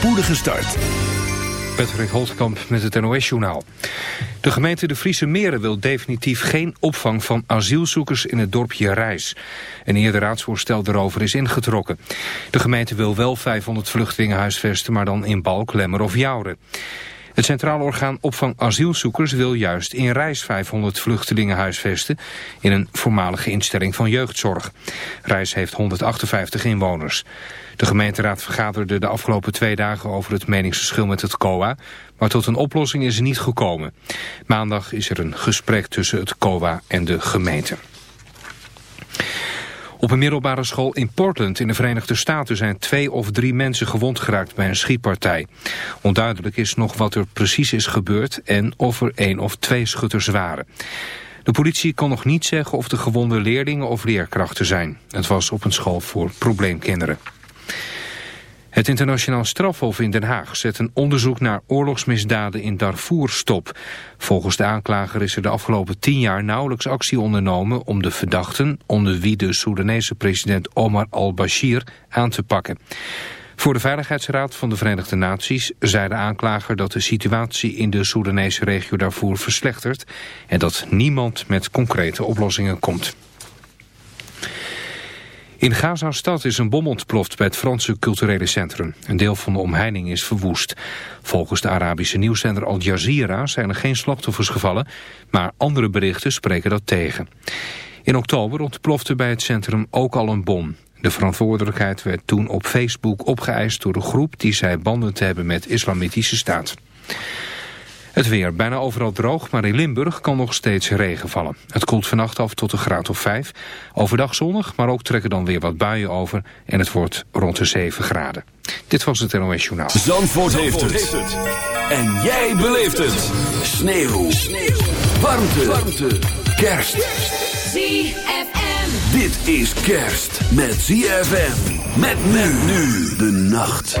spoedige start. Patrick Holtkamp met het NOS-journaal. De gemeente De Friese Meren wil definitief geen opvang van asielzoekers in het dorpje Rijs. Een eerder raadsvoorstel daarover is ingetrokken. De gemeente wil wel 500 vluchtelingen huisvesten, maar dan in Balk, Lemmer of Jouren. Het Centraal Orgaan Opvang Asielzoekers wil juist in Rijs 500 vluchtelingen huisvesten in een voormalige instelling van jeugdzorg. Rijs heeft 158 inwoners. De gemeenteraad vergaderde de afgelopen twee dagen over het meningsverschil met het COA, maar tot een oplossing is niet gekomen. Maandag is er een gesprek tussen het COA en de gemeente. Op een middelbare school in Portland in de Verenigde Staten zijn twee of drie mensen gewond geraakt bij een schietpartij. Onduidelijk is nog wat er precies is gebeurd en of er één of twee schutters waren. De politie kan nog niet zeggen of de gewonde leerlingen of leerkrachten zijn. Het was op een school voor probleemkinderen. Het internationaal strafhof in Den Haag zet een onderzoek naar oorlogsmisdaden in Darfur stop. Volgens de aanklager is er de afgelopen tien jaar nauwelijks actie ondernomen om de verdachten, onder wie de Soedanese president Omar al-Bashir, aan te pakken. Voor de Veiligheidsraad van de Verenigde Naties zei de aanklager dat de situatie in de Soedanese regio Darfur verslechtert en dat niemand met concrete oplossingen komt. In Gaza-stad is een bom ontploft bij het Franse culturele centrum. Een deel van de omheining is verwoest. Volgens de Arabische nieuwszender Al Jazeera zijn er geen slachtoffers gevallen, maar andere berichten spreken dat tegen. In oktober ontplofte bij het centrum ook al een bom. De verantwoordelijkheid werd toen op Facebook opgeëist door de groep die zei banden te hebben met islamitische staat. Het weer bijna overal droog, maar in Limburg kan nog steeds regen vallen. Het koelt vannacht af tot een graad of 5. Overdag zonnig, maar ook trekken dan weer wat buien over. En het wordt rond de 7 graden. Dit was het NOS Journaal. Zandvoort, heeft, het. En jij beleeft het. Sneeuw. Sneeuw. Warmte. Warmte. Kerst. ZFM. Dit is kerst met ZFM. Met men nu de nacht.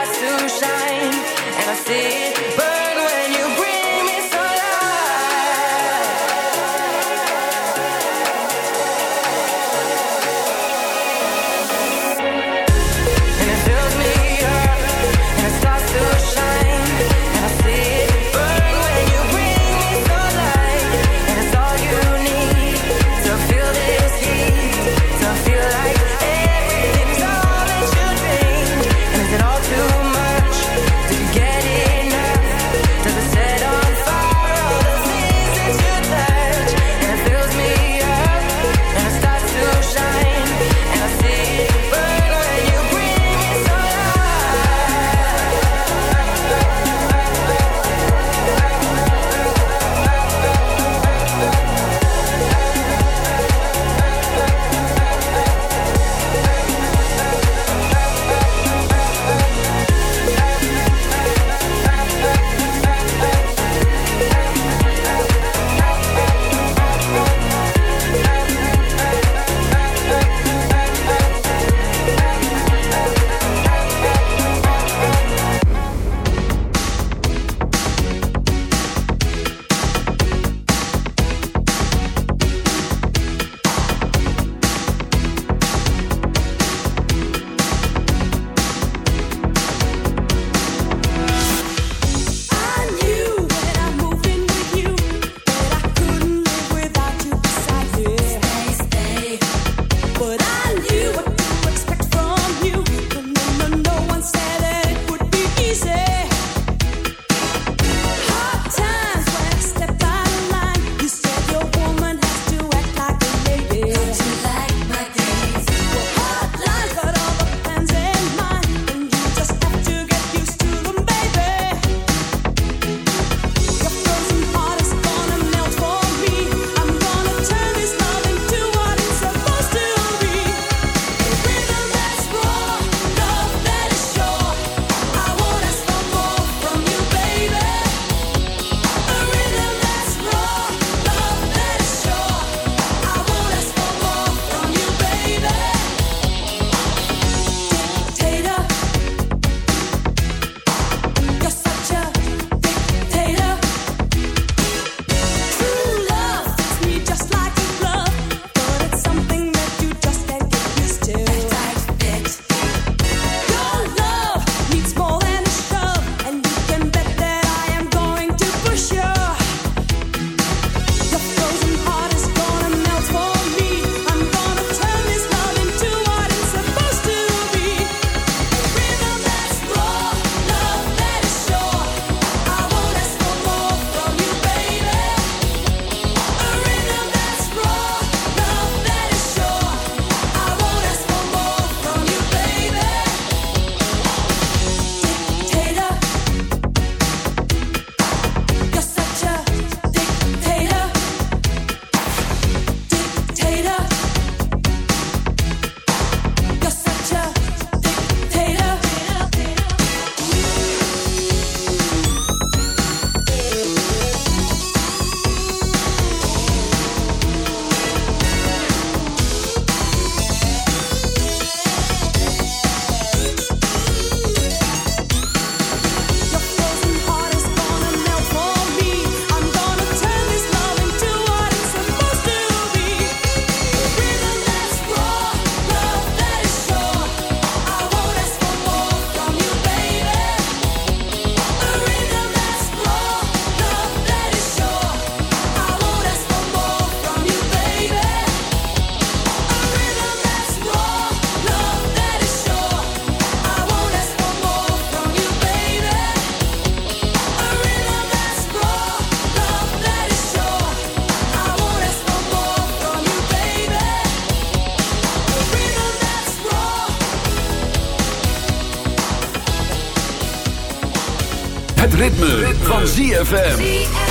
Ritme, ritme. van ZFM.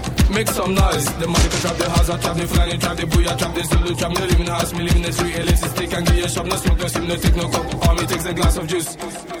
make some noise. The money can trap the house, I trap the flying, trap the booyah, trap the Zulu, trap me living in the house, me live in the street, elitist stick and give you a shop, no smoke, no steam, no take no. All me takes a glass of juice.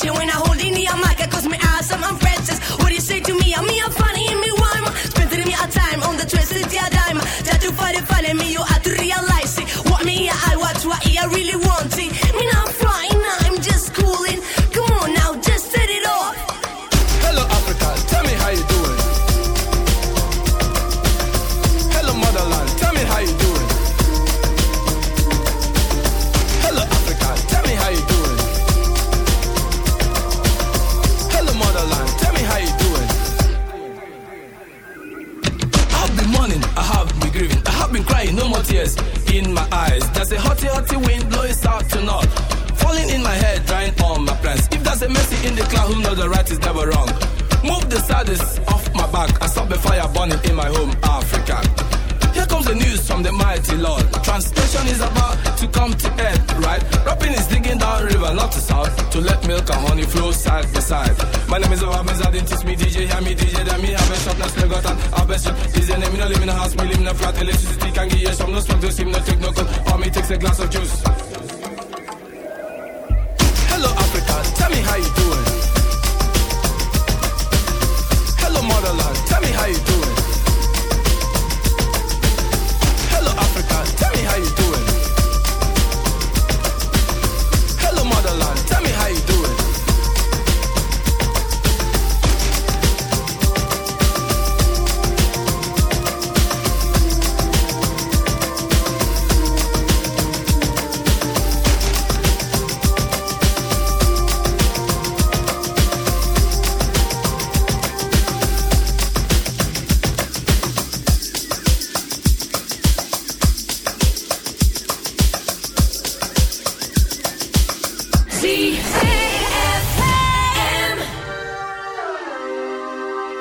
fiction. When I hold in the mic, cause me awesome, I'm Francis. What do you say to me? I'm fire in my home, Africa. Here comes the news from the mighty Lord. Translation is about to come to end, right? Rapping is digging down river, not to south, to let milk and honey flow side by side. My name is Obamiz, I didn't teach me DJ, hear me DJ, then me have a shop, now slug out and have a shop. DJ name, me no live in a house, me live in a flat, electricity can give you some, no smoke, no steam, no take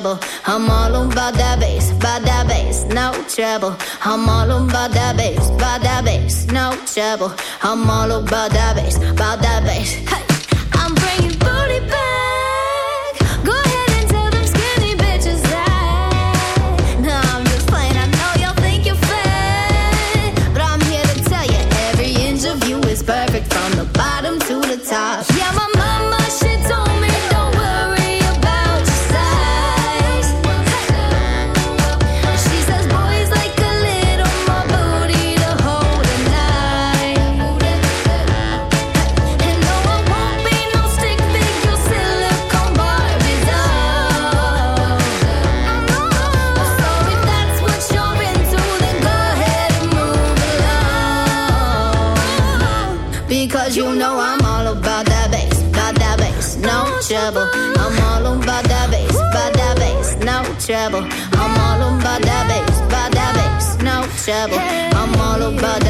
treble. I'm all about that bass, by that bass, no treble. I'm all about that bass, by that bass, no treble. I'm all about that bass, about that bass. Hey. I'm all about that.